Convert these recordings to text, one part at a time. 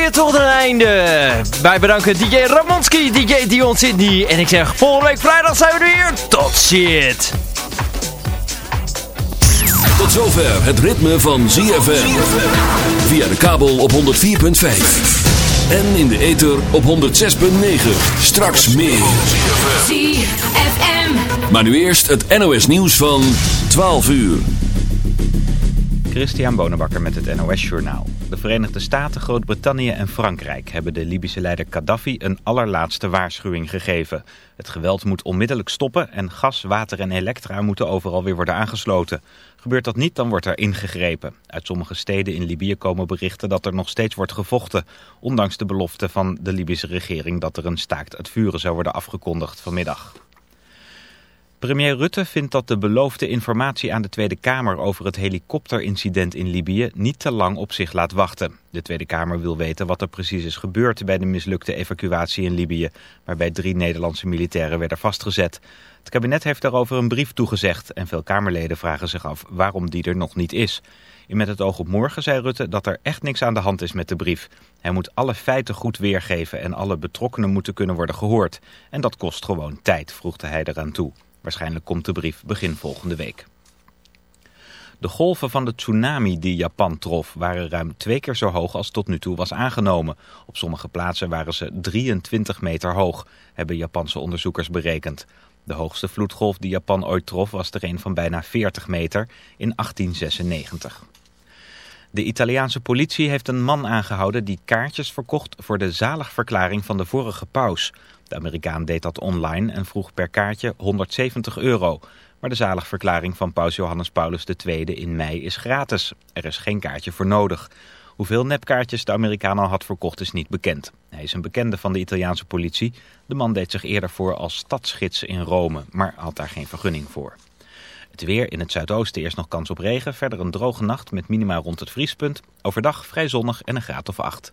alweer tot een einde. Wij bedanken DJ Ramonski, DJ Dion Sydney. En ik zeg, volgende week vrijdag zijn we er weer. Tot ziens. Tot zover het ritme van ZFM. Via de kabel op 104.5. En in de ether op 106.9. Straks meer. ZFM. Maar nu eerst het NOS nieuws van 12 uur. Christian Bonenbakker met het NOS Journaal. De Verenigde Staten, Groot-Brittannië en Frankrijk hebben de Libische leider Gaddafi een allerlaatste waarschuwing gegeven. Het geweld moet onmiddellijk stoppen en gas, water en elektra moeten overal weer worden aangesloten. Gebeurt dat niet, dan wordt er ingegrepen. Uit sommige steden in Libië komen berichten dat er nog steeds wordt gevochten. Ondanks de belofte van de Libische regering dat er een staakt het vuren zou worden afgekondigd vanmiddag. Premier Rutte vindt dat de beloofde informatie aan de Tweede Kamer over het helikopterincident in Libië niet te lang op zich laat wachten. De Tweede Kamer wil weten wat er precies is gebeurd bij de mislukte evacuatie in Libië, waarbij drie Nederlandse militairen werden vastgezet. Het kabinet heeft daarover een brief toegezegd en veel Kamerleden vragen zich af waarom die er nog niet is. In Met het oog op morgen zei Rutte dat er echt niks aan de hand is met de brief. Hij moet alle feiten goed weergeven en alle betrokkenen moeten kunnen worden gehoord. En dat kost gewoon tijd, voegde hij eraan toe. Waarschijnlijk komt de brief begin volgende week. De golven van de tsunami die Japan trof waren ruim twee keer zo hoog als tot nu toe was aangenomen. Op sommige plaatsen waren ze 23 meter hoog, hebben Japanse onderzoekers berekend. De hoogste vloedgolf die Japan ooit trof was er een van bijna 40 meter in 1896. De Italiaanse politie heeft een man aangehouden die kaartjes verkocht voor de zaligverklaring van de vorige paus. De Amerikaan deed dat online en vroeg per kaartje 170 euro. Maar de zaligverklaring van paus Johannes Paulus II in mei is gratis. Er is geen kaartje voor nodig. Hoeveel nepkaartjes de Amerikaan al had verkocht is niet bekend. Hij is een bekende van de Italiaanse politie. De man deed zich eerder voor als stadsgids in Rome, maar had daar geen vergunning voor. Het weer in het zuidoosten eerst nog kans op regen. Verder een droge nacht met minima rond het vriespunt. Overdag vrij zonnig en een graad of acht.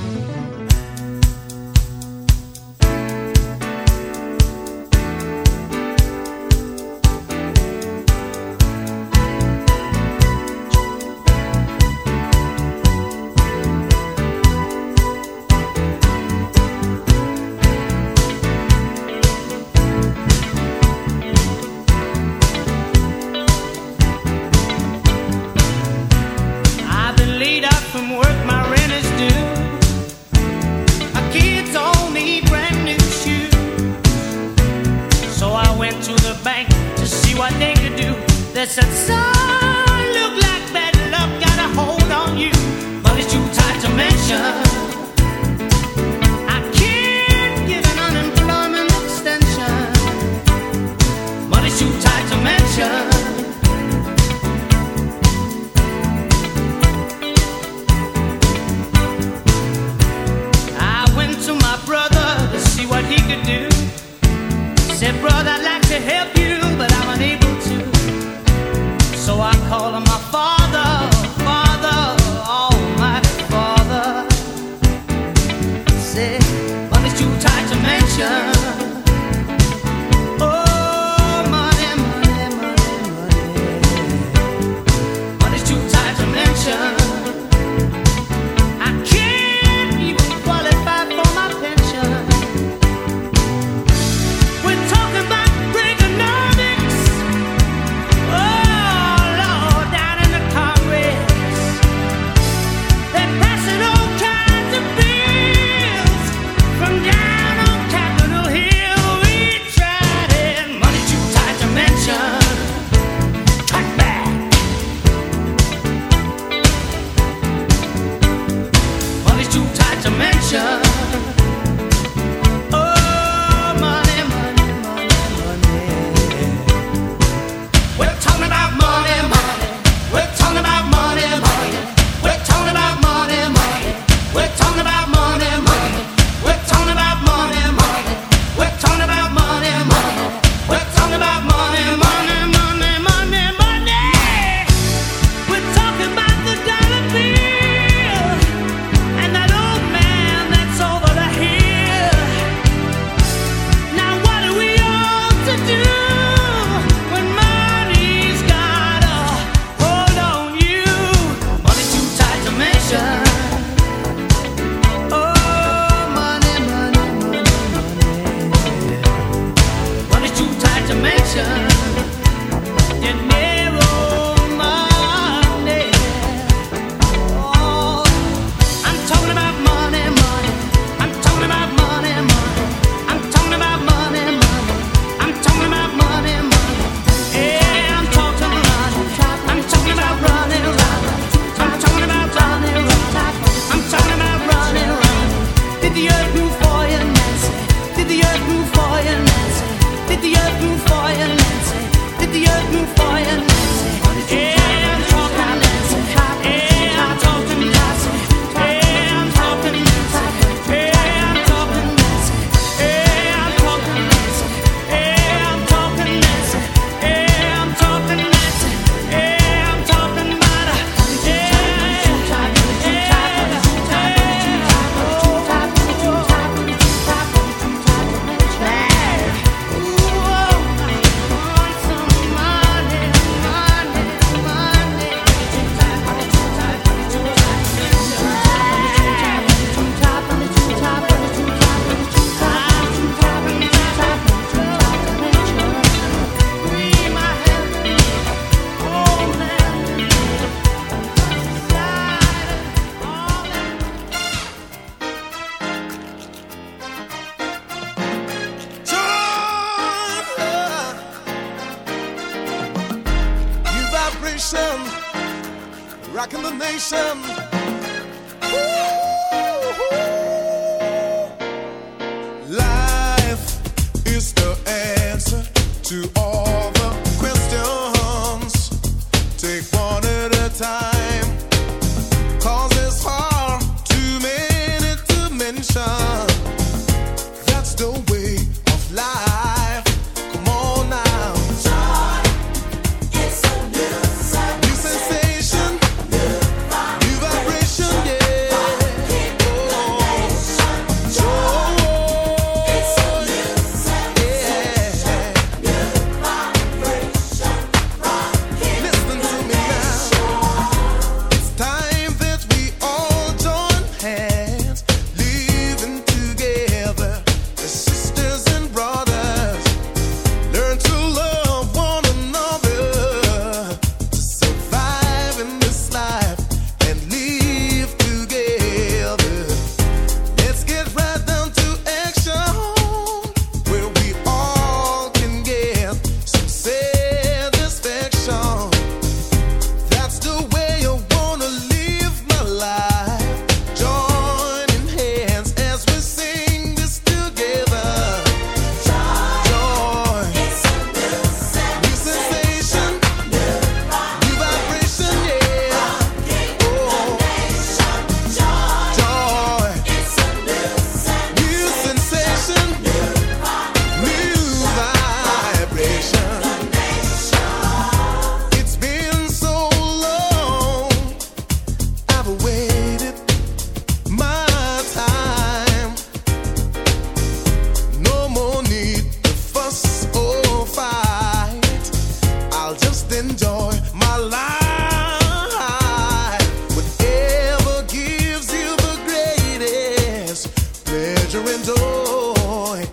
enjoy.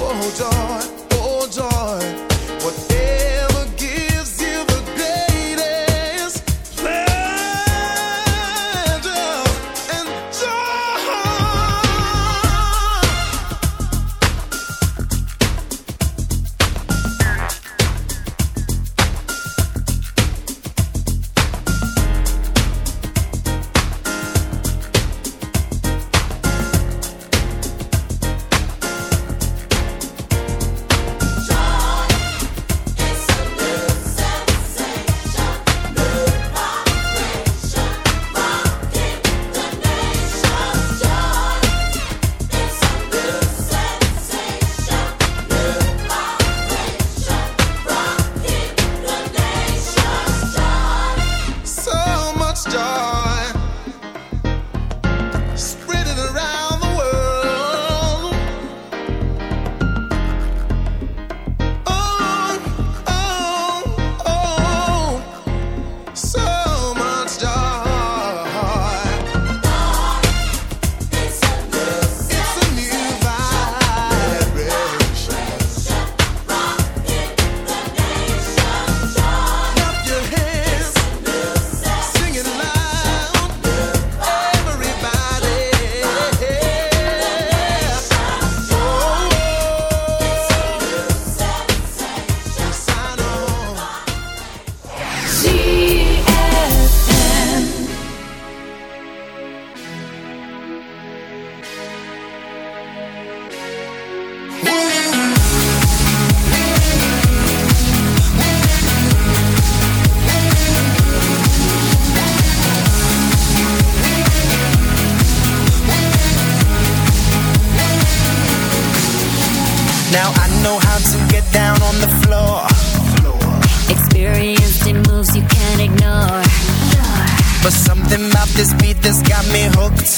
Oh, joy, oh, joy. But something about this beat that's got me hooked.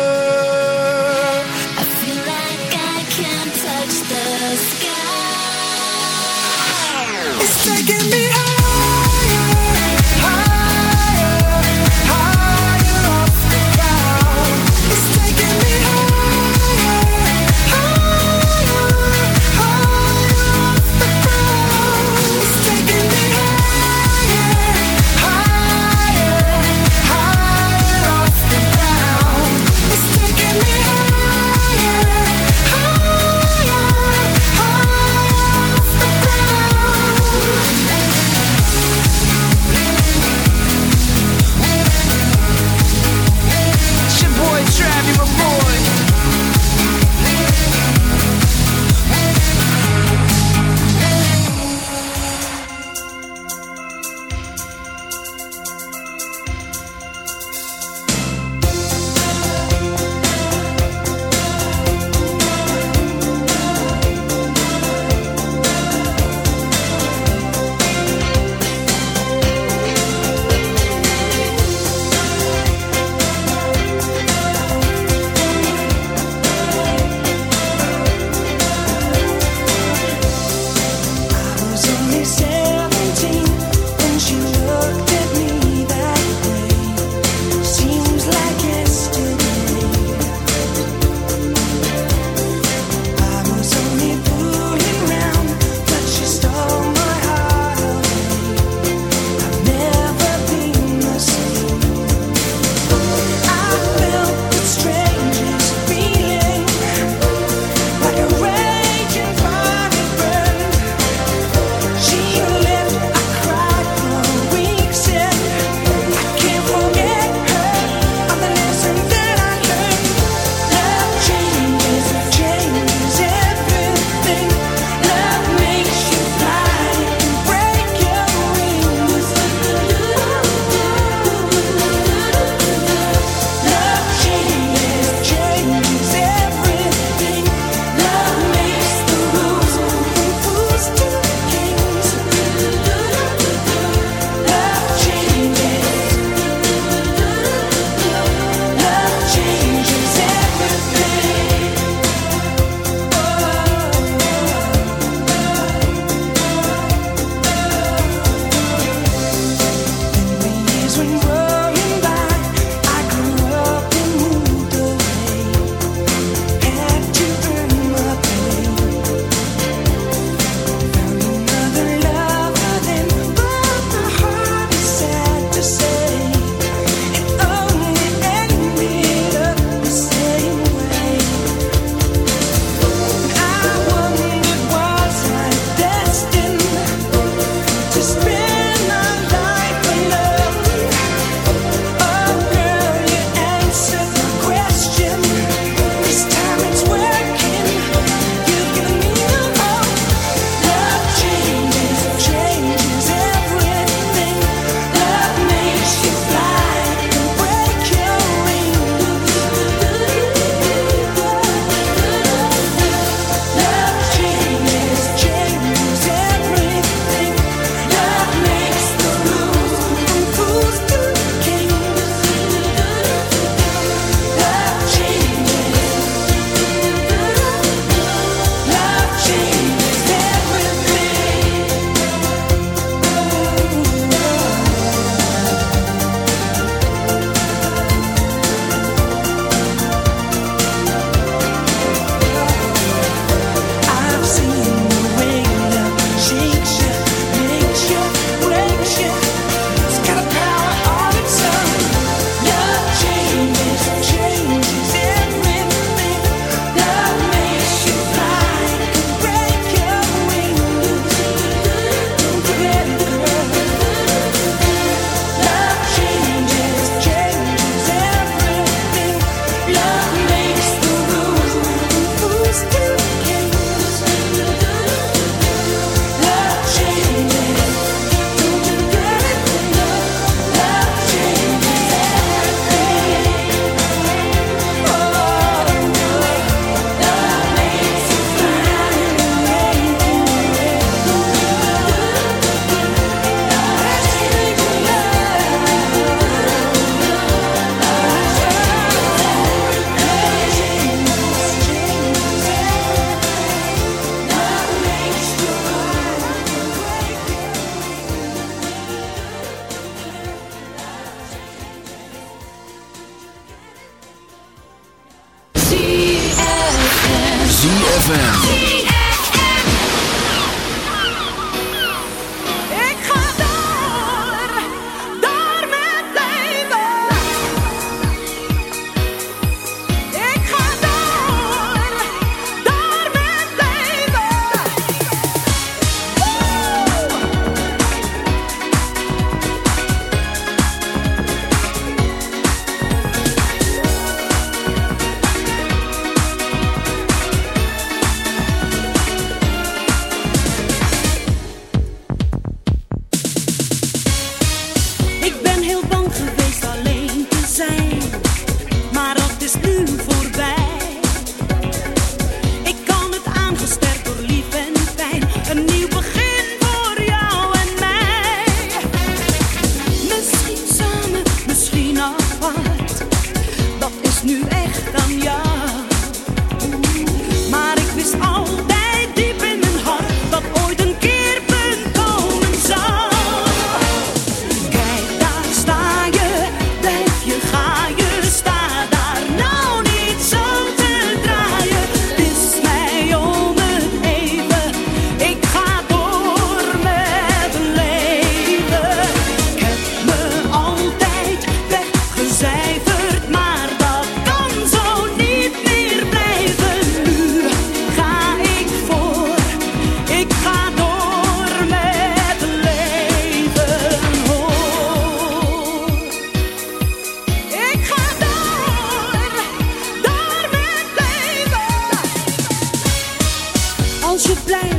Yeah.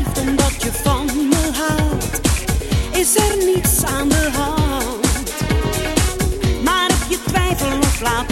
blijven dat je van me houdt, is er niets aan de hand. Maar heb je twijfel of laat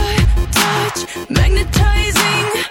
magnetizing.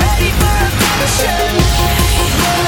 ready for a passion.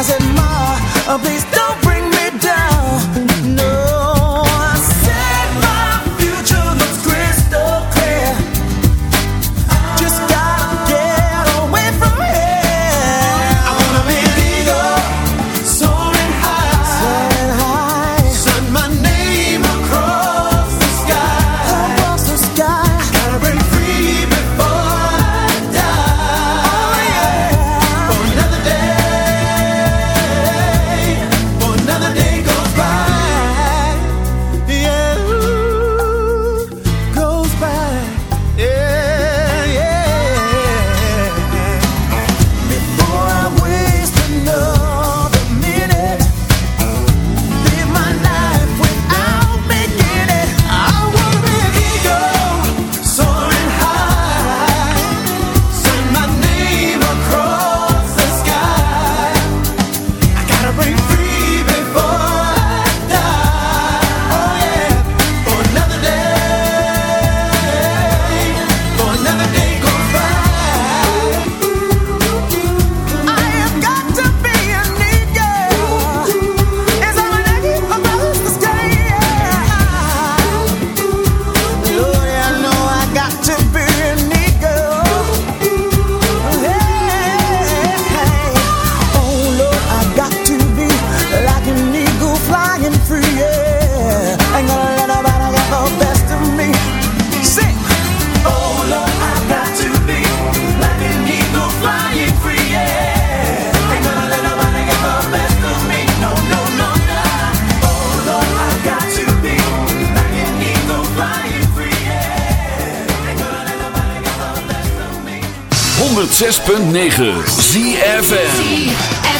I said, Ma, uh, please don't bring 106.9 ZFM.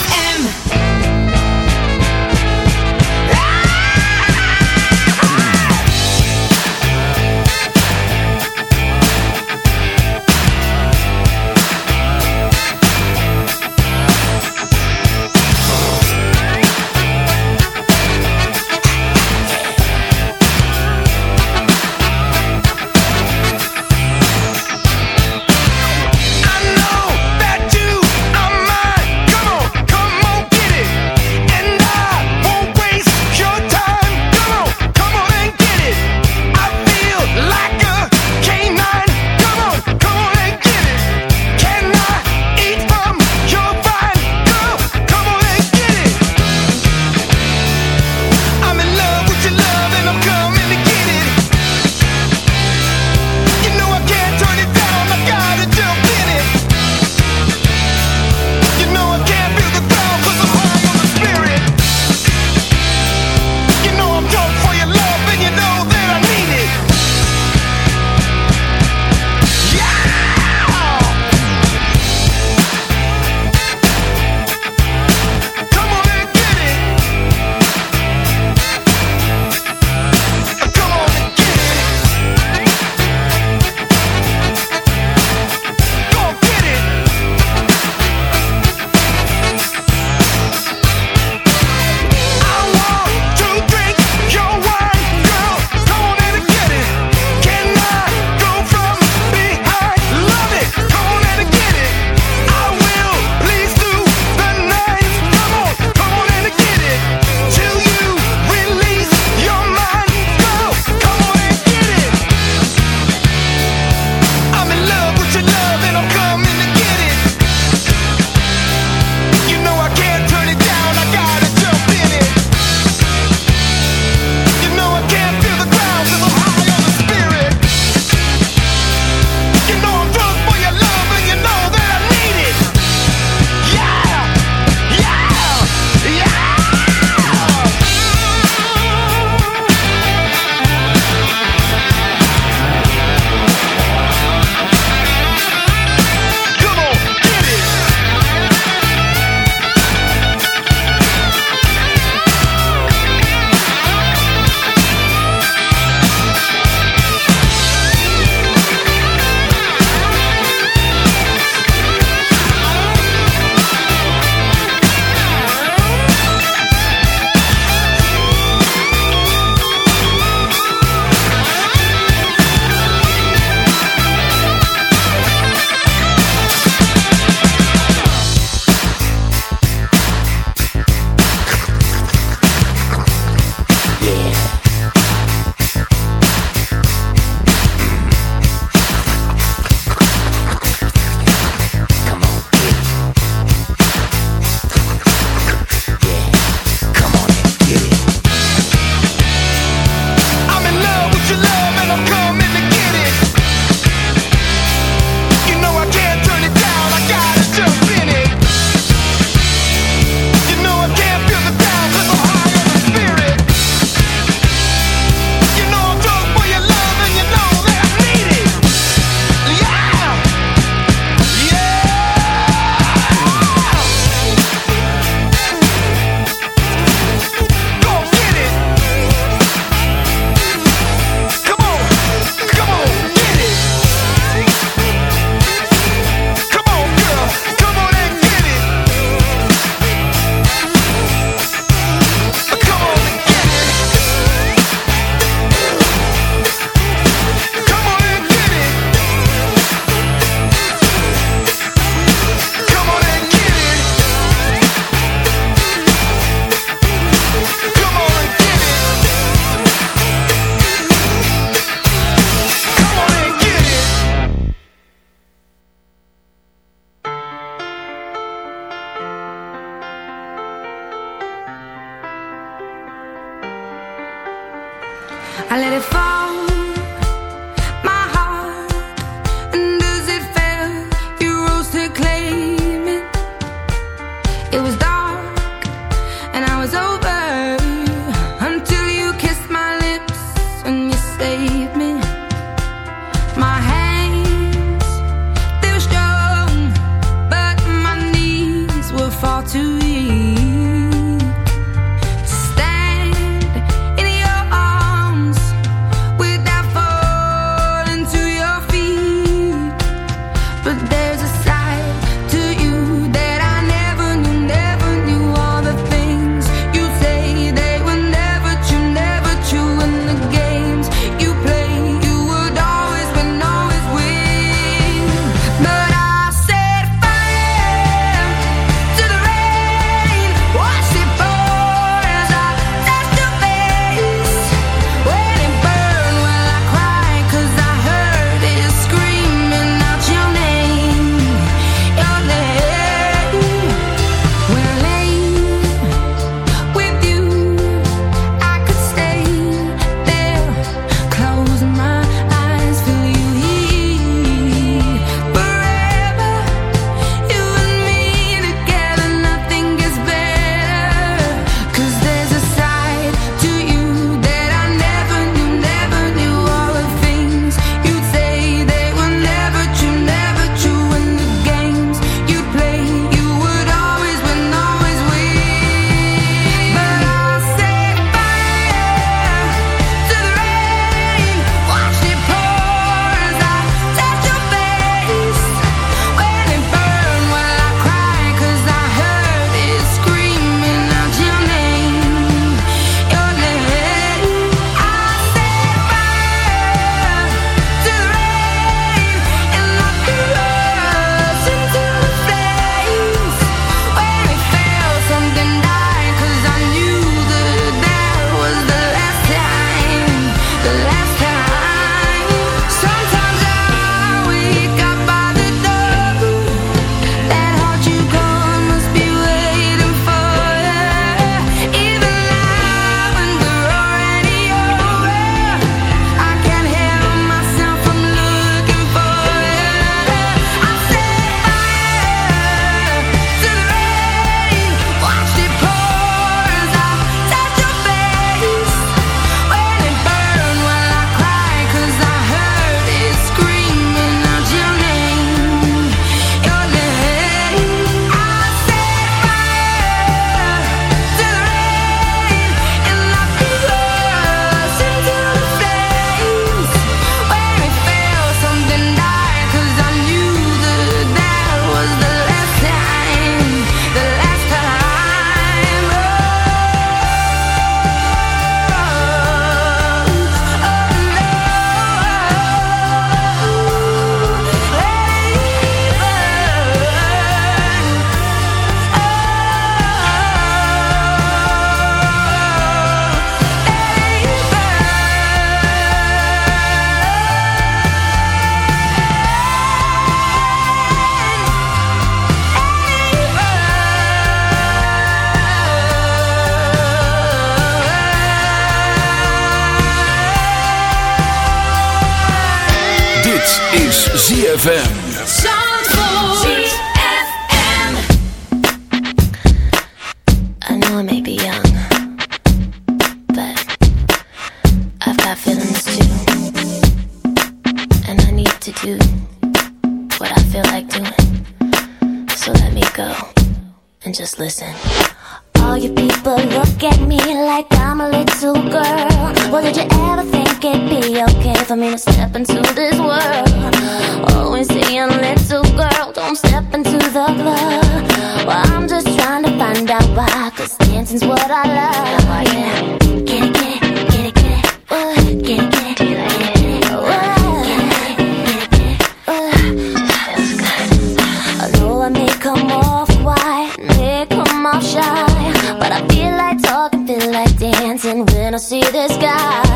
come off white, they come off shy. But I feel like talking, feel like dancing when I see this guy.